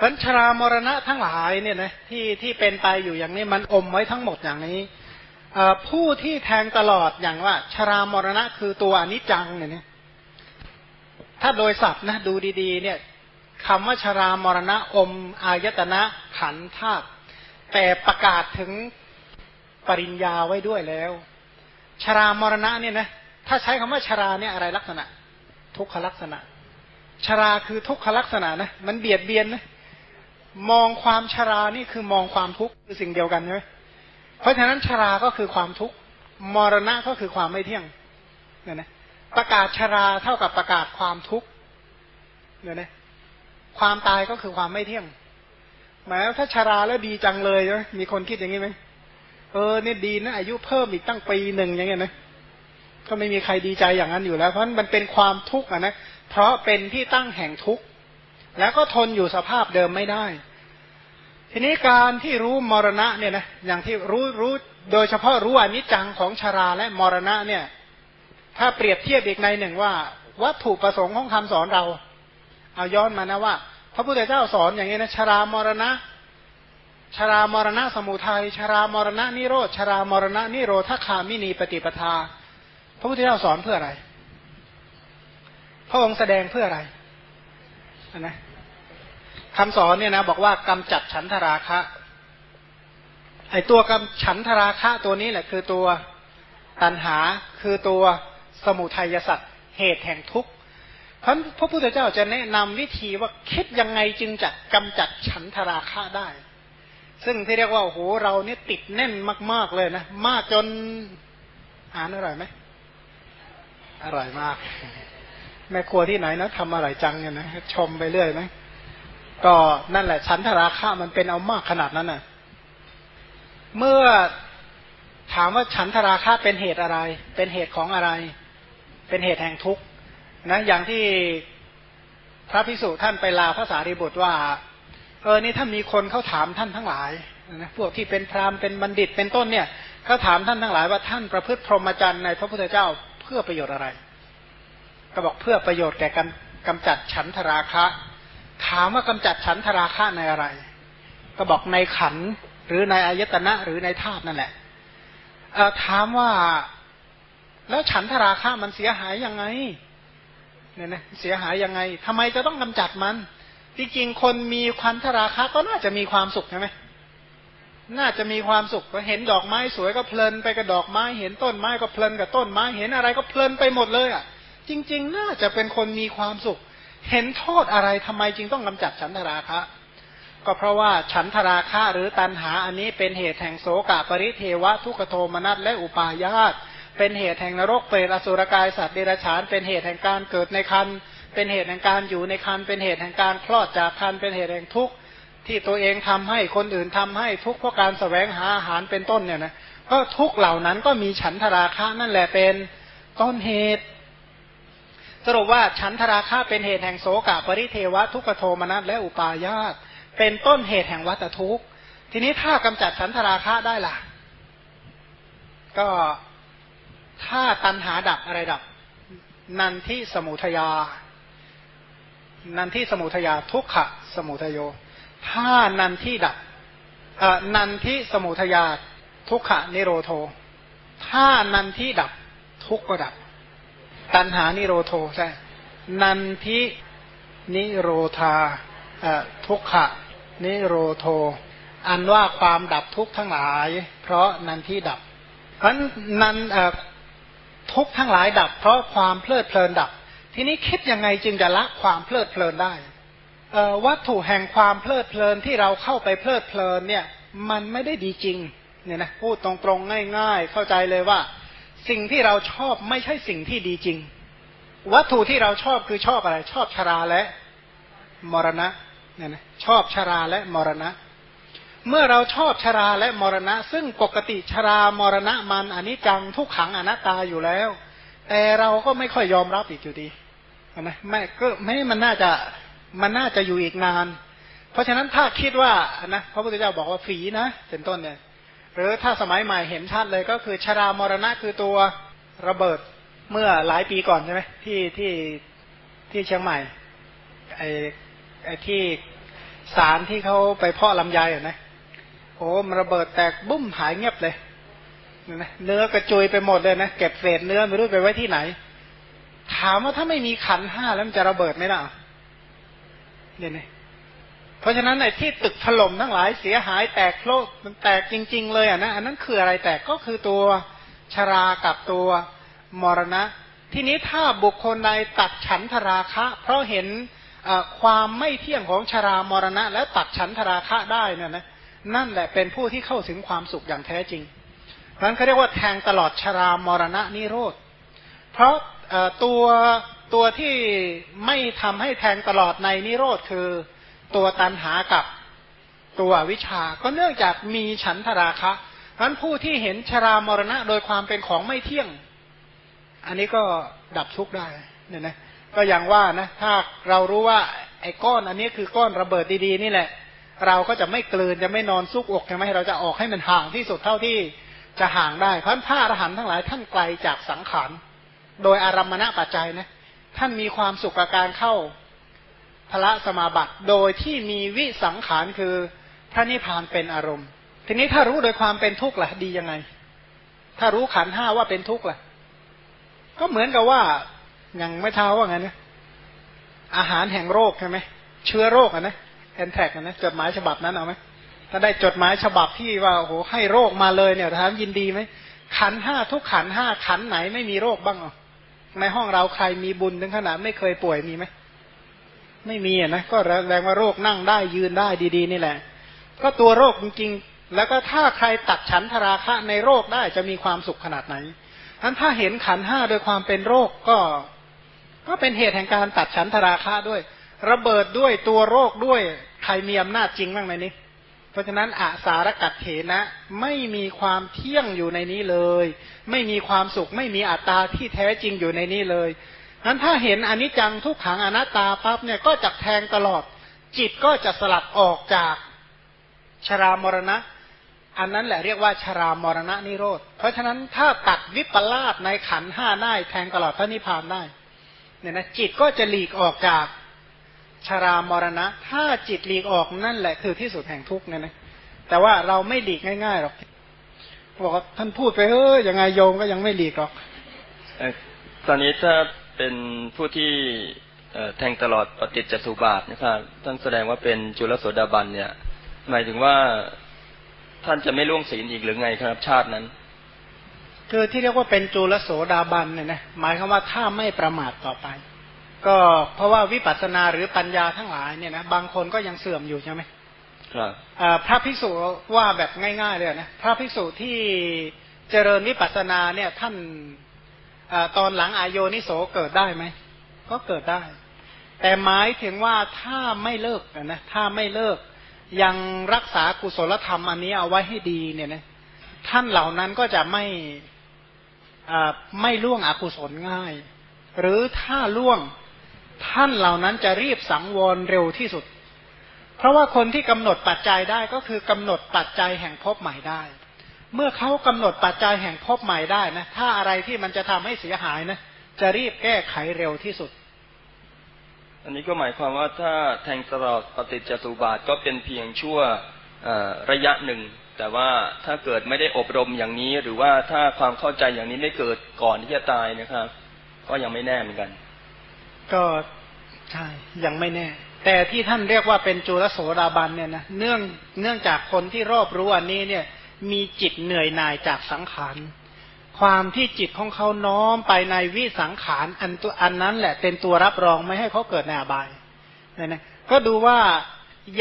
พันชรามรณะทั้งหลายเนี่ยนะที่ที่เป็นไปอยู่อย่างนี้มันอมไว้ทั้งหมดอย่างนี้ผู้ที่แทงตลอดอย่างว่า ชรามรณะคือตัวอนิจจังเนี่ยถ้าโดยศัพท์นะดูดีๆ เนี่ยคำว่าชรามรณะอมอายตนะขันธาตุแต่ประกาศถึงปริญญาไว้ด้วยแล้ว ชรามรณะเนี่ยนะถ้าใช้คำว่าชราเนี่ยอะไรลักษณะ ทุกขลักษณะ ชราคือทุกขลักษณะนะมันเบียดเบียนนะ มองความชรานี่คือมองความทุกข์คือสิ่งเดียวกันใช่ไหมเพราะฉะนั้นชราก็คือความทุกข์มรณะก็คือความไม่เที่ยงเนี่ยนะประกาศชราเท่ากับประกาศความทุกข์เนี่ยนะความตายก็คือความไม่เที่ยงหมายว่าถ้าชราแล้วดีจังเลยใช่ไหมมีคนคิดอย่างนี้ไหมเออเนี่ยดีนะอายุเพิ่มอีกตั้งปีหนึ่งอย่างเงี้ยนะก็ไม่มีใครดีใจอย่างนั้นอยู่แล้ว เพราะมันเป็นความทุกข์อะนะเพราะเป็นที่ตั้งแห่งทุกข์แล้วก็ทนอยู่สภาพเดิมไม่ได้ ทีนี้การที่รู้มรณะเนี่ยนะอย่างที่รู้รู้โดยเฉพาะรู้อนิจจังของชราและมรณะเนี่ย ถ้าเปรียบเทียบอีกในหนึ่งว่า วัตถุประสงค์ของคำสอนเรา เอาย้อนมานะว่า พระพุทธเจ้าสอนอย่างนี้นะชรามรณะชรามรณะสมุทัยชรามรณะนิโรธชรามรณะนิโรธคามินีปฏิปทา พระพุทธเจ้าสอนเพื่ออะไร พระองค์แสดงเพื่ออะไรนะ คำสอนเนี่ยนะบอกว่ากำจัดฉันทราคะ ไอตัวกำฉันทราคะตัวนี้แหละคือตัวตัณหาคือตัวสมุทัยสัตว์เหตุแห่งทุกข์เพราะพระพุทธเจ้าจะแนะนำวิธีว่าคิดยังไงจึงจะกำจัดฉันทราคะได้ ซึ่งที่เรียกว่าโอ้โหเราเนี่ยติดแน่นมาก ๆเลยนะมากจนอ่านอร่อยไหมอร่อยมาก แม่ครัวที่ไหนนะทำอร่อยจังเนี่ยนะชมไปเรื่อยไหม ก็นั่นแหละชั้นทราคะมันเป็นเอามากขนาดนั้นน่ะ เมื่อถามว่าฉันทราคะเป็นเหตุอะไร เป็นเหตุของอะไร เป็นเหตุแห่งทุกข์นะ อย่างที่พระพิสุท่านไปลาพระสารีบุตรว่า เออนี่ถ้ามีคนเขาถามท่านทั้งหลายนะพวกที่เป็นพราหมณ์เป็นบัณฑิตเป็นต้นเนี่ยเขาถามท่านทั้งหลายว่าท่านประพฤติพรหมจรรย์ในพระพุทธเจ้าเพื่อประโยชน์อะไร ก็บอกเพื่อประโยชน์แก่การกำจัดฉันทราคะ ถามว่ากำจัดฉันทราคะในอะไร ก็บอกในขันหรือในอายตนะหรือในธาตุนั่นแหละถามว่าแล้วฉันทราคะมันเสียหายยังไงเนี่ยนะเสียหายยังไงทำไมจะต้องกำจัดมันที่จริงคนมีควันทราคะก็น่าจะมีความสุขใช่ไหมน่าจะมีความสุขเห็นดอกไม้สวยก็เพลินไปกับดอกไม้ เห็นต้นไม้ก็เพลินกับต้นไม้ เห็นอะไรก็เพลินไปหมดเลยอะ จริง ๆ น่าจะเป็นคนมีความสุข เห็นโทษอะไรทำไมจึงต้องกำจัดฉันทราคะ ก็เพราะว่าฉันทราคะหรือตันหาอันนี้เป็นเหตุแห่งโสกะปริเทวะทุกโทมนัสและอุปาญาตเป็นเหตุแห่งนรกเปรตอสุรกายสัตว์เดรัจฉาน เป็นเหตุแห่งการเกิดในคันเป็นเหตุแห่งการอยู่ในคันเป็นเหตุแห่งการคลอดจากคันเป็นเหตุแห่งทุกข์ที่ตัวเองทำให้คนอื่นทำให้ทุกข์เพราะการสแสวงหาอาหารเป็นต้นเนี่ยนะก็ทุกเหล่านั้นก็มีฉันทราคะนั่นแหละเป็นต้นเหตุ สรุปว่าฉันทราคะเป็นเหตุแห่งโสกะปริเทวะทุกโทมนัสและอุปาญาตเป็นต้นเหตุแห่งวัตทุกข์ ทีนี้ถ้ากำจัดฉันทราคะได้ล่ะ ก็ถ้าตันหาดับอะไรดับ นันทิสมุทยา นันทิสมุทยาทุกขะสมุทโย ถ้านันที่ดับนันทิสมุทยาทุกขะนิโรโท ถ้านันที่ดับทุกก็ดับ ตันหานิโรโทใช่ นันทินิโรธาทุกขะนิโรโท อันว่าความดับทุกข์ทั้งหลาย เพราะนันทิดับ เพราะนันทุกข์ทั้งหลายดับ เพราะความเพลิดเพลินดับ ทีนี้คิดยังไงจึงจะละความเพลิดเพลินได้วัตถุแห่งความเพลิดเพลินที่เราเข้าไปเพลิดเพลินเนี่ย มันไม่ได้ดีจริง เนี่ยนะพูดตรงๆง่าย ๆ เข้าใจเลยว่า สิ่งที่เราชอบไม่ใช่สิ่งที่ดีจริง วัตถุที่เราชอบคือชอบอะไร ชอบชราและมรณะเนี่ยนะชอบชราและมรณะ เมื่อเราชอบชราและมรณะ ซึ่งปกติชรามรณะมันอันนี้จังทุกขังอนัตตาอยู่แล้ว แต่เราก็ไม่ค่อยยอมรับอีกอยู่ดีนะไม่ก็ไม่มันน่าจะมันน่าจะอยู่อีกนาน เพราะฉะนั้นถ้าคิดว่านะพระพุทธเจ้าบอกว่าฝีนะเป็นต้นเนี่ย หรือถ้าสมัยใหม่เห็นชัดเลยก็คือชรามรณะคือตัวระเบิดเมื่อหลายปีก่อนใช่ไหมที่ที่ที่เชียงใหม่ไอไอที่สารที่เขาไปเพาะลำไยอะนะโอ้มันระเบิดแตกบุ้มหายเงียบเลยเนื้อกระจุยไปหมดเลยนะเก็บเศษเนื้อไม่รู้ไปไว้ที่ไหน ถามว่าถ้าไม่มีขันห้าแล้วมันจะระเบิดไหมล่ะเนี่ยนะ เพราะฉะนั้นไอ้ที่ตึกถล่มทั้งหลายเสียหายแตกโลกมันแตกจริง ๆ เลยอะนะอันนั้นคืออะไรแตกก็คือตัวชรากับตัวมรณะ ทีนี้ถ้าบุคคลใดตัดฉันทราคะ เพราะเห็นความไม่เที่ยงของชรามรณะ และตัดฉันทราคะได้นี่ยนะนั่นแหละเป็นผู้ที่เข้าถึงความสุขอย่างแท้จริงนั้นเขาเรียกว่าแทงตลอดชรามรณะนิโรธ เพราะตัวตัวที่ไม่ทำให้แทงตลอดในนิโรธคือ ตัวตันหากับตัววิชา ก็เนื่องจากมีฉันทราคะนั้นผู้ที่เห็นชรามรณะโดยความเป็นของไม่เที่ยง อันนี้ก็ดับทุกข์ได้เนี่ยนะก็อย่างว่านะ ถ้าเรารู้ว่าไอ้ก้อนอันนี้คือก้อนระเบิดดีๆนี่แหละ เราก็จะไม่เกลืนจะไม่นอนซุกอกใช่ไหมเราจะออกให้มันห่างที่สุดเท่าที่จะห่างได้เพราะพระอรหันต์ทั้งหลายท่านไกลจากสังขารโดยอารมณะปัจจัยนะท่านมีความสุขกับการเข้า พระสมาบัติ โดยที่มีวิสังขารคือพระนิพพานเป็นอารมณ์ ทีนี้ถ้ารู้โดยความเป็นทุกข์ล่ะดียังไง ถ้ารู้ขันห้าว่าเป็นทุกข์ล่ะ ก็เหมือนกับว่าอย่างไม่เท้าว่าไงนะอาหารแห่งโรคใช่ไหมเชื้อโรคอะนะแอนแท็กนะจดหมายฉบับนั้นเอาไหมถ้าได้จดหมายฉบับที่ว่าโอ้โหให้โรคมาเลยเนี่ยถามยินดีไหมขันห้าทุกขันห้าขันไหนไม่มีโรคบ้างอะในห้องเราใครมีบุญถึงขนาดไม่เคยป่วยมีไหม ไม่มีนะก็แรงว่าโรคนั่งได้ยืนได้ดีๆ นี่แหละ ก็ตัวโรคจริงๆ แล้วก็ถ้าใครตัดฉันทราคะในโรคได้จะมีความสุขขนาดไหนทั้นถ้าเห็นขันห้าโดยความเป็นโรคก็ ก็เป็นเหตุแห่งการตัดฉันทราคะด้วย ระเบิดด้วยตัวโรคด้วยใครมีอำนาจจริงบ้างในนี้เพราะฉะนั้นอาสารกัดเถนะไม่มีความเที่ยงอยู่ในนี้เลย ไม่มีความสุข ไม่มีอัตตาที่แท้จริงอยู่ในนี้เลย นั้นถ้าเห็นอนิจจังทุกขังอนัตตาปั๊บเนี่ยก็จะแทงตลอด จิตก็จะสลัดออกจากชรามรณะ อันนั้นแหละเรียกว่าชรามรณะนิโรธ เพราะฉะนั้นถ้าตัดวิปลาสในขันห้าได้แทงตลอดพระนิพพานได้เนี่ยนะจิตก็จะหลีกออกจากชรามรณะ ถ้าจิตหลีกออกนั่นแหละคือที่สุดแห่งทุกข์เนี่ยนะแต่ว่าเราไม่หลีกง่ายๆหรอกบอกว่าท่านพูดไปเฮ้ยยังไงโยมก็ยังไม่หลีกหรอกตอนนี้ถ้า เป็นผู้ที่แทงตลอดปฏิจจสุบาทนะครับท่านแสดงว่าเป็นจุลโสดาบันเนี่ย หมายถึงว่าท่านจะไม่ล่วงศีลอีกหรือไงครับ ชาตินั้น คือที่เรียกว่าเป็นจุลโสดาบันเนี่ยนะหมายความว่าถ้าไม่ประมาทต่อไป ก็เพราะว่าวิปัสสนาหรือปัญญาทั้งหลายเนี่ยนะบางคนก็ยังเสื่อมอยู่ใช่ไหมครับพระภิกษุว่าแบบง่ายๆเลยนะพระภิกษุที่เจริญวิปัสสนาเนี่ยท่าน ตอนหลังอายโยนิโสเกิดได้ไหมก็เกิดได้ แต่หมายถึงว่าถ้าไม่เลิกนะถ้าไม่เลิกยังรักษากุศลธรรมอันนี้เอาไว้ให้ดีเนี่ยนะท่านเหล่านั้นก็จะไม่ไม่ล่วงอกุศลง่าย หรือถ้าล่วงท่านเหล่านั้นจะรีบสังวรเร็วที่สุด เพราะว่าคนที่กำหนดปัจจัยได้ก็คือกำหนดปัจจัยแห่งภพใหม่ได้ เมื่อเขากำหนดปัจจัยแห่งพบใหม่ได้นะ ถ้าอะไรที่มันจะทำให้เสียหายนะ จะรีบแก้ไขเร็วที่สุด อันนี้ก็หมายความว่าถ้าแทงตลอดปฏิจจสุบาทก็เป็นเพียงชั่วระยะหนึ่ง แต่ว่าถ้าเกิดไม่ได้อบรมอย่างนี้ หรือว่าถ้าความเข้าใจอย่างนี้ไม่เกิดก่อนที่จะตายนะครับ ก็ยังไม่แน่เหมือนกัน ก็ใช่ยังไม่แน่ แต่ที่ท่านเรียกว่าเป็นจุลโสดาบันเนี่ยนะเนื่องเนื่องจากคนที่รอบรู้อันนี้เนี่ย มีจิตเหนื่อยหน่ายจากสังขาร ความที่จิตของเขาน้อมไปในวิสังขารอันตัวอันนั้นแหละเป็นตัวรับรองไม่ให้เขาเกิดในอบายนี่ยนะก็ดูว่า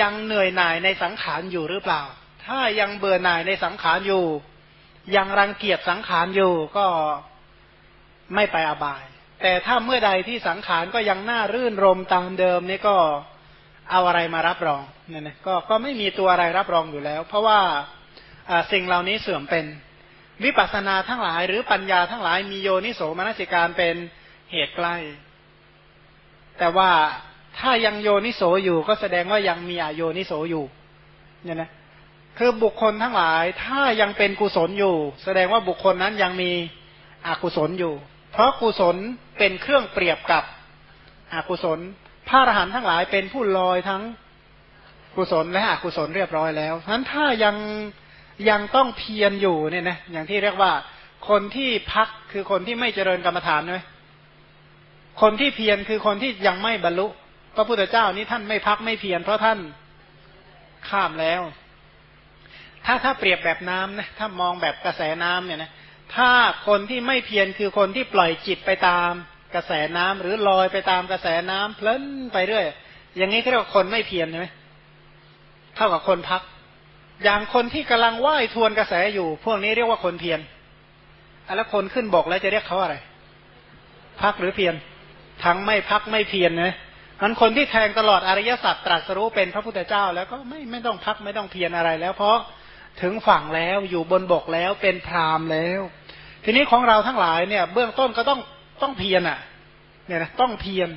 ยังเหนื่อยหน่ายในสังขารอยู่หรือเปล่า ถ้ายังเบื่อหน่ายในสังขารอยู่ ยังรังเกียจสังขารอยู่ก็ไม่ไปอบาย แต่ถ้าเมื่อใดที่สังขารก็ยังน่ารื่นรมตามเดิมนี่ก็เอาอะไรมารับรองเนี่ยนะก็ก็ไม่มีตัวอะไรรับรองอยู่แล้ว เพราะว่า สิ่งเหล่านี้เสื่อมเป็น วิปัสนาทั้งหลาย หรือปัญญาทั้งหลายมีโยนิโสมนสิการเป็นเหตุใกล้ แต่ว่าถ้ายังโยนิโสอยู่ก็แสดงว่ายังมีอโยนิโสอยู่เนี่ยนะคือบุคคลทั้งหลายถ้ายังเป็นกุศลอยู่ แสดงว่าบุคคลนั้นยังมีอกุศลอยู่ เพราะกุศลเป็นเครื่องเปรียบกับอกุศล พระอรหันต์ทั้งหลายเป็นผู้ลอยทั้งกุศลและอกุศลเรียบร้อยแล้วนั้นถ้ายัง ยังต้องเพียรอยู่เนี่ยนะอย่างที่เรียกว่า คนที่พักคือคนที่ไม่เจริญกรรมฐานใช่ไหมคนที่เพียรคือคนที่ยังไม่บรรลุ พระพุทธเจ้านี้ท่านไม่พักไม่เพียรเพราะท่านข้ามแล้ว ถ้าถ้าเปรียบแบบน้ำนะถ้ามองแบบกระแสน้ำเนี่ยนะถ้าคนที่ไม่เพียรคือคนที่ปล่อยจิตไปตามกระแสน้ำหรือลอยไปตามกระแสน้ำเพลินไปเรื่อย อย่างนี้เขาเรียกว่าคนไม่เพียรใช่ไหมเท่ากับคนพัก อย่างคนที่กำลังว่ายทวนกระแสอยู่ พวกนี้เรียกว่าคนเพียรแล้วคนขึ้นบกแล้วจะเรียกเขาอะไร พักหรือเพียรทั้งไม่พักไม่เพียรนะมันคนที่แทงตลอดอริยสัจตรัสรู้เป็นพระพุทธเจ้า แล้วก็ไม่ไม่ต้องพักไม่ต้องเพียรอะไร แล้วเพราะถึงฝั่งแล้วอยู่บนบกแล้วเป็นพรามแล้ว ทีนี้ของเราทั้งหลายเนี่ย เบื้องต้นก็ต้องต้องเพียรอะ เนี่ยนะต้องเพียร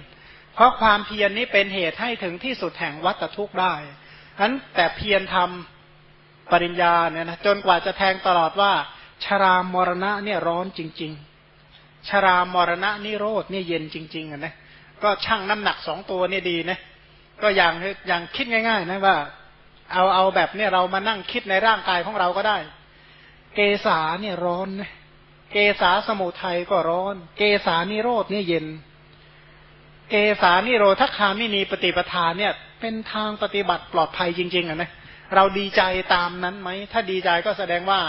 เพราะความเพียรนี้เป็นเหตุให้ถึงที่สุดแห่งวัฏทุกข์ได้ฉะนั้นแต่เพียรทำ ปริญญาเนี่ยนะจนกว่าจะแทงตลอดว่า ชรามรณะเนี่ยร้อนจริง ๆ ชรามรณะนิโรธเนี่ยเย็นจริง ๆอะนะก็ช่างน้ำหนักสองตัวเนี่ยดีนะก็อย่างอย่างคิดง่าย ๆ นะว่า เอาเอาแบบเนี่ยเรามานั่งคิดในร่างกายของเราก็ได้ เกษาเนี่ยร้อนนะเกษาสมุทัยก็ร้อน เกษานิโรธเนี่ยเย็น เกษานิโรธคามินีปฏิปทานเนี่ย เป็นทางปฏิบัติปลอดภัยจริง ๆอะนะเเราดีใจตามนั้นไหม ถ้าดีใจก็แสดงว่า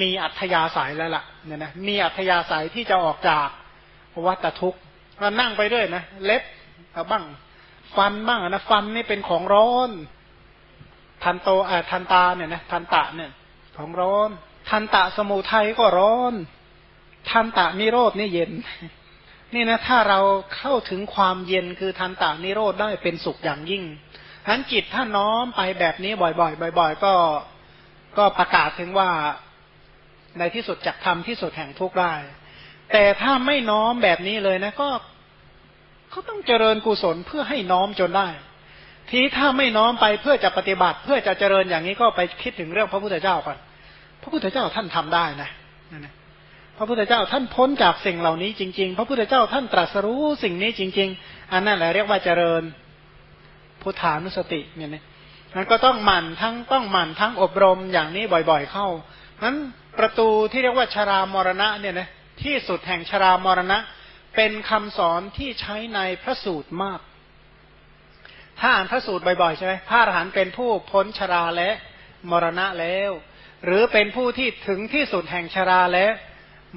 มีอัธยาศัยแล้วล่ะเนี่ยนะมีอัธยาศัยที่จะออกจากวัตทุกข์ก็นั่งไปด้วยนะ เล็บบ้าง ฟันบ้างนะฟันนี่เป็นของร้อนทันโตอ่าทันตาเนี่ยนะทันตะเนี่ย ของร้อน ทันตะสมุทัยก็ร้อน ทันตะนิโรดนี่เย็น นี่นะ ถ้าเราเข้าถึงความเย็นคือทันตะนิโรธได้เป็นสุขอย่างยิ่ง ทั้นจิตถ้าน้อมไปแบบนี้บ่อยๆบ่อย ๆ ก็ก็ประกาศถึงว่าในที่สุดจักทำที่สุดแห่งทุกข์ได้ แต่ถ้าไม่น้อมแบบนี้เลยนะก็เขาต้องเจริญกุศลเพื่อให้น้อมจนได้ ทีถ้าไม่น้อมไปเพื่อจะปฏิบัติ เพื่อจะเจริญอย่างนี้ก็ไปคิดถึงเรื่องพระพุทธเจ้าก่อนพระพุทธเจ้าท่านทำได้นะนะพระพุทธเจ้าท่านพ้นจากสิ่งเหล่านี้จริง ๆ พระพุทธเจ้าท่านตรัสรู้สิ่งนี้จริง ๆ อันนั้นแหละเรียกว่าเจริญ พุทธานุสติเนี่ยนะมันก็ต้องหมั่นทั้งต้องหมั่นทั้งอบรมอย่างนี้บ่อยๆเข้านั้นประตูที่เรียกว่าชรามรณะเนี่ยนะที่สุดแห่งชรามรณะ เป็นคำสอนที่ใช้ในพระสูตรมาก ถ้าอ่านพระสูตรบ่อยๆใช่ไหมพระอรหันต์เป็นผู้พ้นชราและมรณะแล้ว หรือเป็นผู้ที่ถึงที่สุดแห่งชราและ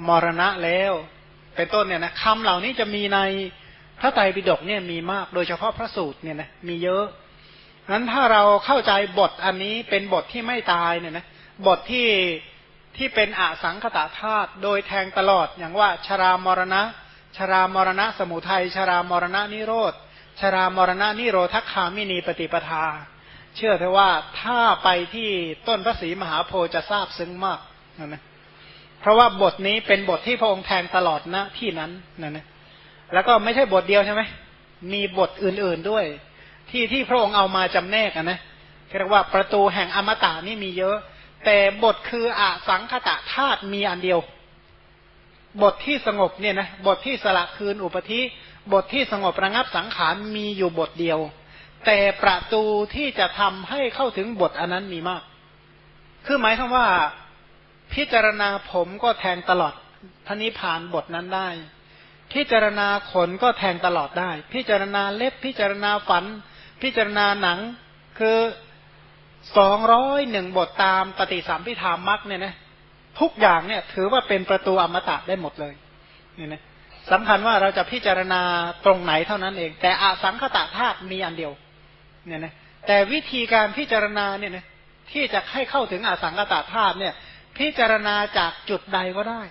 มรณะแล้ว เป็นต้นเนี่ยนะคำเหล่านี้จะมีใน พระไตรปิฎกเนี่ยมีมากโดยเฉพาะพระสูตรเนี่ยนะมีเยอะนั้นถ้าเราเข้าใจบทอันนี้เป็นบทที่ไม่ตายเนี่ยนะบทที่ที่เป็นอสังคตาธาตุโดยแทงตลอดอย่างว่าชรามรณะ ชรามรณะ สมุทัยชรามรณะนิโรธชรามรณะนิโรธคามินีปฏิปทา เชื่อเถอะว่าถ้าไปที่ต้นพระศรีมหาโพธิ์จะทราบซึ้งมากนะเพราะว่าบทนี้เป็นบทที่พระองค์แทงตลอดณที่นั้นนั่นนะ แล้วก็ไม่ใช่บทเดียวใช่ไหมมีบทอื่นๆด้วย ที่ที่พระองค์เอามาจำแนกนะเรียกว่าประตูแห่งอมตะนี่มีเยอะ แต่บทคืออสังคตะธาตุมีอันเดียว บทที่สงบเนี่ยนะบทที่สละคืนอุปธิบทที่สงบระงับสังขารมีอยู่บทเดียว แต่ประตูที่จะทำให้เข้าถึงบทอันนั้นมีมาก คือหมายถึงว่าพิจารณาผมก็แทงตลอดทนิพานบทนั้นได้ พิจารณาขนก็แทงตลอดได้ พิจารณาเล็บ พิจารณาฝัน พิจารณาหนัง คือสองร้อยหนึ่งบทตามปฏิสัมพิธามมักเนี่ยนะทุกอย่างเนี่ยถือว่าเป็นประตูอมตะได้หมดเลยเนี่ยนะสำคัญว่าเราจะพิจารณาตรงไหนเท่านั้นเอง แต่อสังขตะธาตุมีอันเดียวเนี่ยนะแต่วิธีการพิจารณาเนี่ยนะที่จะให้เข้าถึงอสังขตะธาตุเนี่ย พิจารณาจากจุดใดก็ได้